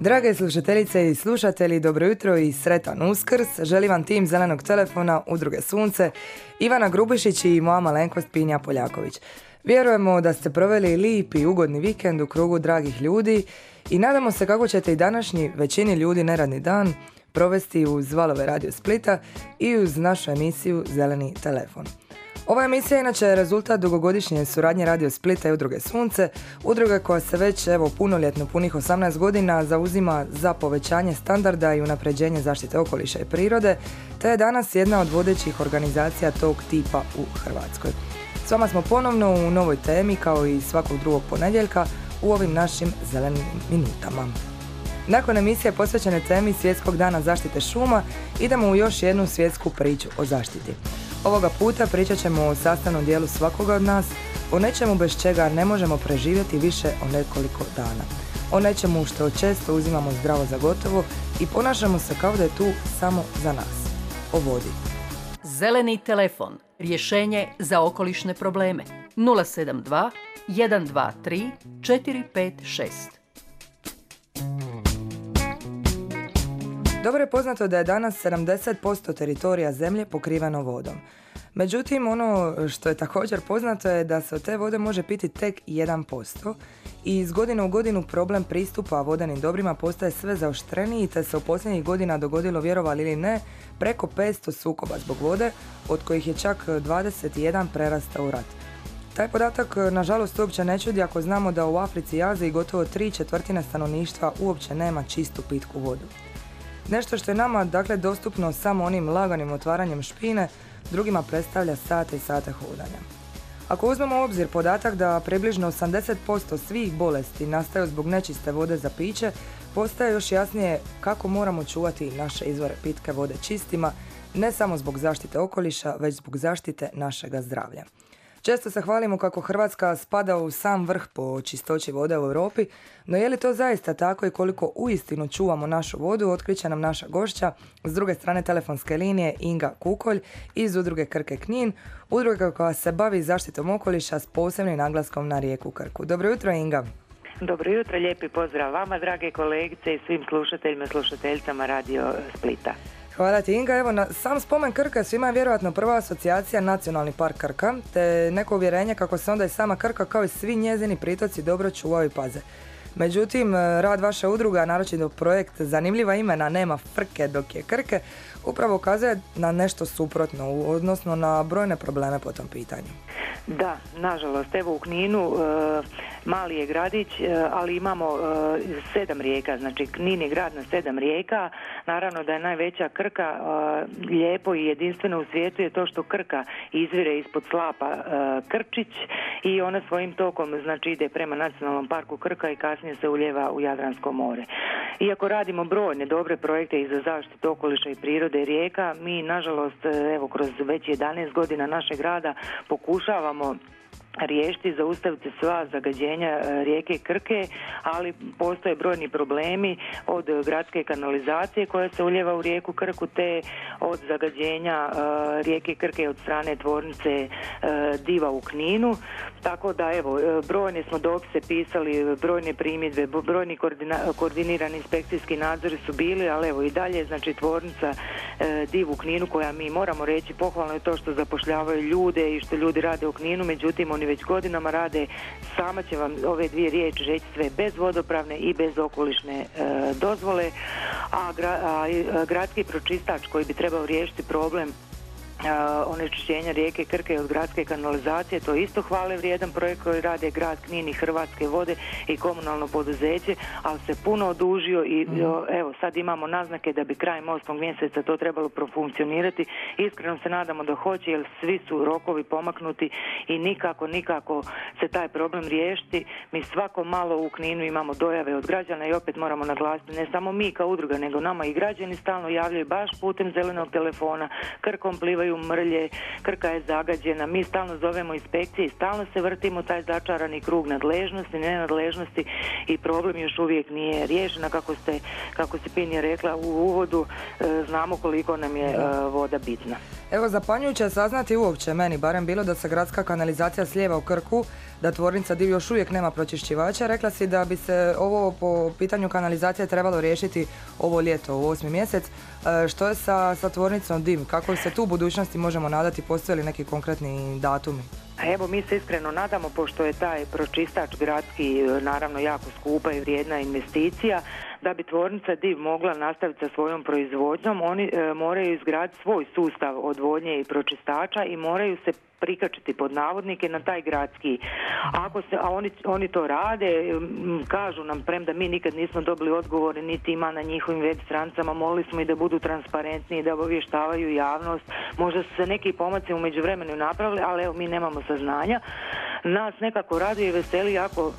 Drage slušateljice i slušatelji, dobro jutro i sretan uskrs. Želim vam tim Zelenog telefona Udruge Sunce, Ivana Grubišić i moja malenkost Pinja Poljaković. Vjerujemo da ste proveli lip i ugodni vikend u krugu dragih ljudi i nadamo se kako ćete i današnji većini ljudi neradni dan provesti uz valove Radio Splita i uz našu emisiju Zeleni telefon. Ova emisija je inače rezultat dugogodišnje suradnje Radio Splita i Udruge Sunce, udruge koja se već evo punoljetno punih 18 godina zauzima za povećanje standarda i unapređenje zaštite okoliša i prirode, te je danas jedna od vodećih organizacija tog tipa u Hrvatskoj. S vama smo ponovno u novoj temi kao i svakog drugog ponedjeljka u ovim našim zelenim minutama. Nakon emisije posvećene temi Svjetskog dana zaštite šuma, idemo u još jednu svjetsku priču o zaštiti. Ovoga puta pričat ćemo o sastavnom dijelu svakoga od nas, o nečemu bez čega ne možemo preživjeti više o nekoliko dana. O nečemu što često uzimamo zdravo za gotovo i ponašamo se kao da je tu samo za nas. O vodi. Zeleni telefon. Rješenje za okolišne probleme. 072 123 456. Dobro je poznato da je danas 70% teritorija zemlje pokriveno vodom. Međutim, ono što je također poznato je da se od te vode može piti tek 1% i iz godine u godinu problem pristupa vodenim dobrima postaje sve zaoštreniji te se u posljednjih godina dogodilo vjerovali ili ne preko 500 sukoba zbog vode, od kojih je čak 21 prerastao u rat. Taj podatak nažalost uopće ne čudi ako znamo da u Africi i Aziji gotovo tri četvrtine stanovništva uopće nema čistu pitku vodu. Nešto što je nama dakle dostupno samo onim laganim otvaranjem špine, drugima predstavlja sate i sate hodanja. Ako uzmemo u obzir podatak da približno 80% svih bolesti nastaju zbog nečiste vode za piće, postaje još jasnije kako moramo čuvati naše izvore pitke vode čistima, ne samo zbog zaštite okoliša, već zbog zaštite našega zdravlja. Često se hvalimo kako Hrvatska spada u sam vrh po čistoći vode u Europi, no je li to zaista tako i koliko uistinu čuvamo našu vodu, otkriće nam naša gošća, s druge strane telefonske linije Inga Kukolj iz udruge Krke Knin, udruga koja se bavi zaštitom okoliša s posebnim naglaskom na rijeku Krku. Dobro jutro Inga. Dobro jutro, lijepi pozdrav vama, drage kolegice i svim slušateljima i slušateljicama Radio Splita. Hvala ti Inga. Evo, na sam spomen Krka svima je vjerojatno prva asocijacija Nacionalni park Krka, te neko uvjerenje kako se onda i sama Krka kao i svi njezini pritoci dobro čuvaju i paze. Međutim, rad vaše udruga, naročito projekt Zanimljiva imena nema frke dok je Krke, upravo ukazuje na nešto suprotno, odnosno na brojne probleme po tom pitanju. Da, nažalost, evo u Kninu e, mali je gradić, e, ali imamo e, sedam rijeka, znači Knin je grad na sedam rijeka, naravno da je najveća Krka lijepo i jedinstveno u svijetu je to što Krka izvire ispod slapa Krčić i ona svojim tokom znači ide prema nacionalnom parku Krka i kasnije se uljeva u Jadransko more. Iako radimo brojne dobre projekte i za zaštitu okoliša i prirode rijeka, mi nažalost evo kroz već 11 godina našeg rada pokušavamo riješiti, zaustaviti sva zagađenja e, rijeke Krke, ali postoje brojni problemi od gradske kanalizacije koja se uljeva u rijeku Krku te od zagađenja e, rijeke Krke od strane tvornice e, Diva u Kninu. Tako da evo, brojne smo dopise pisali, brojne primjedbe, brojni koordinirani inspekcijski nadzori su bili, ali evo i dalje znači tvornica Div u Kninu koja mi moramo reći pohvalno je to što zapošljavaju ljude i što ljudi rade u Kninu, međutim oni već godinama rade, sama će vam ove dvije riječi reći sve bez vodopravne i bez okolišne e, dozvole, a, a, gradski pročistač koji bi trebao riješiti problem onečišćenja rijeke Krke od gradske kanalizacije. To je isto hvale vrijedan projekt koji rade grad Knin i Hrvatske vode i komunalno poduzeće, ali se puno odužio i Mhm. evo sad imamo naznake da bi krajem 8. mjeseca to trebalo profunkcionirati. Iskreno se nadamo da hoće jer svi su rokovi pomaknuti i nikako, nikako se taj problem riješiti. Mi svako malo u Kninu imamo dojave od građana i opet moramo naglasiti ne samo mi kao udruga, nego nama i građani stalno javljaju baš putem zelenog telefona, krkom plivaju mrlje, krka je zagađena, mi stalno zovemo inspekcije i stalno se vrtimo taj začarani krug nadležnosti, nenadležnosti i problem još uvijek nije riješen, a kako ste, kako se Pinje rekla u uvodu, e, znamo koliko nam je e, voda bitna. Evo, zapanjujuće je saznati uopće meni, barem bilo da se gradska kanalizacija slijeva u Krku, da tvornica Div još uvijek nema pročišćivača. Rekla si da bi se ovo po pitanju kanalizacije trebalo riješiti ovo ljeto, u osmi mjesec. E, što je sa, sa tvornicom Div? Kako se tu u budućnosti možemo nadati? Postoje li neki konkretni datumi? Evo, mi se iskreno nadamo, pošto je taj pročistač gradski e, naravno jako skupa i vrijedna investicija, da bi tvornica DIV mogla nastaviti sa svojom proizvodnjom, oni e, moraju izgraditi svoj sustav odvodnje i pročistača i moraju se prikačiti pod navodnike na taj gradski. Ako se, a oni, oni to rade, kažu nam, premda mi nikad nismo dobili odgovore, niti ima na njihovim web stranicama, molili smo i da budu transparentni i da obavještavaju javnost. Možda su se neki pomaci u međuvremenu napravili, ali evo mi nemamo saznanja. Nas nekako raduje i veseli ako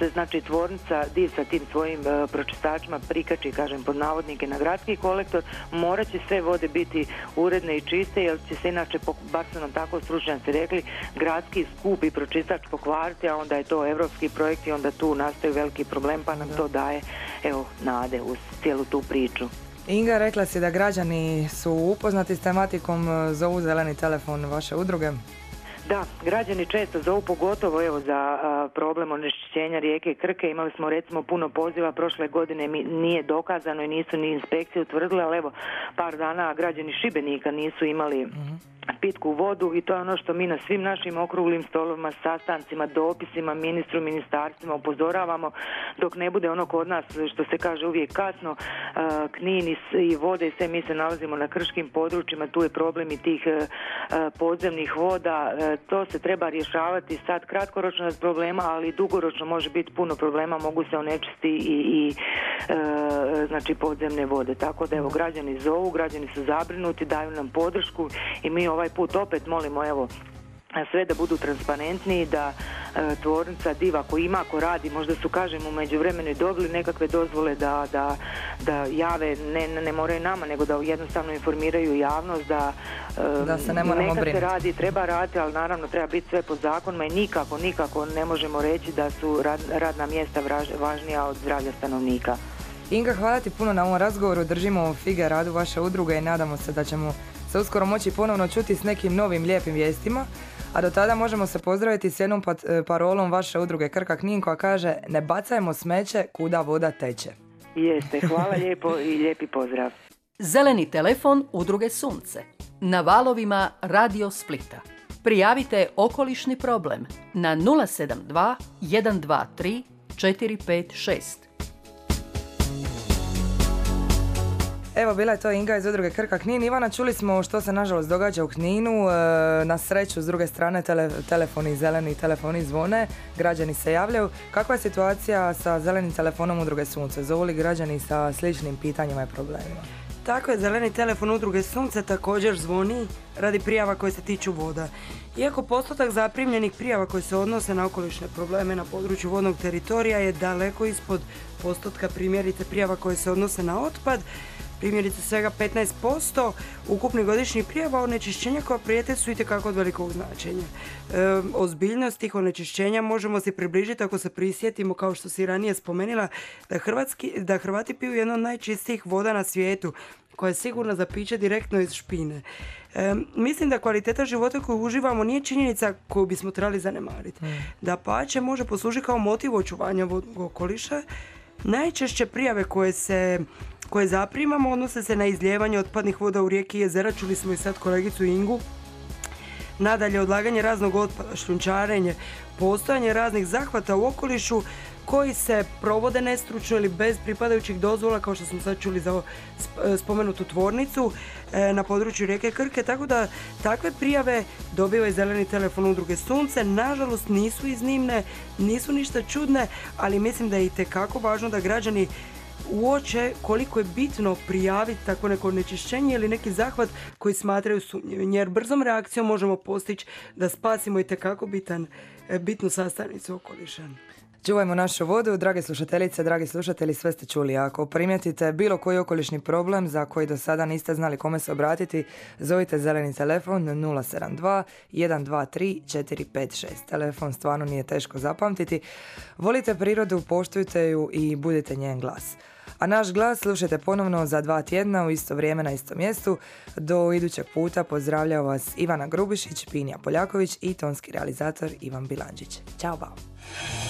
se znači tvornica div sa tim svojim e, pročistačima prikači, kažem, pod navodnike na gradski kolektor, morat će sve vode biti uredne i čiste, jer će se inače, po- bar su nam tako stručnjaci rekli, gradski skupi pročistač pokvariti, a onda je to evropski projekt i onda tu nastaje veliki problem, pa nam to daje, evo, nade uz cijelu tu priču. Inga, rekla si da građani su upoznati s tematikom, e, zovu zeleni telefon vaše udruge. Da, građani često zovu pogotovo evo za a, problem onečišćenja rijeke Krke. Imali smo recimo puno poziva. Prošle godine mi nije dokazano i nisu ni inspekcije utvrdile, ali evo par dana građani Šibenika nisu imali pitku vodu i to je ono što mi na svim našim okruglim stolovima, sastancima, dopisima, ministru, ministarstvima upozoravamo. Dok ne bude ono kod nas što se kaže uvijek kasno, a, Knin i, vode i sve mi se nalazimo na krškim područjima, tu je problem i tih e, e, podzemnih voda, E, to se treba rješavati sad kratkoročno je problema, ali dugoročno može biti puno problema, mogu se onečisti i, i e, znači podzemne vode. Tako da evo građani zovu, građani su zabrinuti, daju nam podršku i mi ovaj put opet molimo evo sve da budu transparentniji, da e, tvornica diva ako ima, ako radi, možda su kažem u međuvremenu i dobili nekakve dozvole da, da, da jave, ne, ne, moraju nama, nego da jednostavno informiraju javnost da, e, Da se ne moramo neka se brinuti. radi, treba raditi, ali naravno treba biti sve po zakonima i nikako, nikako ne možemo reći da su rad- radna mjesta vraž- važnija od zdravlja stanovnika. Inga, hvala ti puno na ovom razgovoru, držimo fige radu vaše udruge i nadamo se da ćemo se uskoro moći ponovno čuti s nekim novim lijepim vijestima, a do tada možemo se pozdraviti s jednom pat- e, parolom vaše udruge Krka Knin koja kaže ne bacajmo smeće kuda voda teče. Jeste, hvala lijepo i lijepi pozdrav. Zeleni telefon Udruge Sunce. Na valovima Radio Splita. Prijavite okolišni problem na 072 123 456. Evo, bila je to Inga iz udruge Krka Knin. Ivana, čuli smo što se nažalost događa u Kninu. E, Na sreću, s druge strane, tele, telefoni zeleni, telefoni zvone, građani se javljaju. Kakva je situacija sa zelenim telefonom udruge Sunce? Zovu li građani sa sličnim pitanjima i problemima? Tako je, zeleni telefon udruge Sunce također zvoni radi prijava koje se tiču voda. Iako postotak zaprimljenih prijava koje se odnose na okolišne probleme na području vodnog teritorija je daleko ispod postotka primjerice prijava koje se odnose na otpad, primjerice svega 15% ukupnih godišnjih prijava onečišćenja koja prijete su itekako od velikog značenja. E, ozbiljnost tih onečišćenja možemo si približiti ako se prisjetimo, kao što si ranije spomenula, da, Hrvatski, da Hrvati piju jedno od najčistijih voda na svijetu, koja je sigurna za piće direktno iz špine. E, mislim da kvaliteta života koju uživamo nije činjenica koju bismo trebali zanemariti. Da pače može poslužiti kao motiv očuvanja vodnog okoliša. Najčešće prijave koje se koje zaprimamo odnose se na izlijevanje otpadnih voda u rijeki i jezera, čuli smo i sad kolegicu Ingu, Nadalje, odlaganje raznog otpada, šljunčarenje, postojanje raznih zahvata u okolišu koji se provode nestručno ili bez pripadajućih dozvola, kao što smo sad čuli za e, spomenutu tvornicu e, na području rijeke Krke, tako da takve prijave dobivaju zeleni telefon udruge Sunce. Nažalost nisu iznimne, nisu ništa čudne, ali mislim da je i tekako važno da građani uoče koliko je bitno prijaviti tako neko onečišćenje ili neki zahvat koji smatraju sumnjivim. Jer brzom reakcijom možemo postići da spasimo i tekako bitan, e, bitnu sastavnicu okoliša. Čuvajmo našu vodu, drage slušateljice, dragi slušatelji, sve ste čuli. Ako primijetite bilo koji okolišni problem za koji do sada niste znali kome se obratiti, zovite zeleni telefon 072 123 456. Telefon stvarno nije teško zapamtiti. Volite prirodu, poštujte ju i budite njen glas. A naš glas slušajte ponovno za dva tjedna u isto vrijeme na istom mjestu. Do idućeg puta pozdravljaju vas Ivana Grubišić, Pinja Poljaković i tonski realizator Ivan Bilanđić. Ćao, bao!